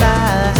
inside.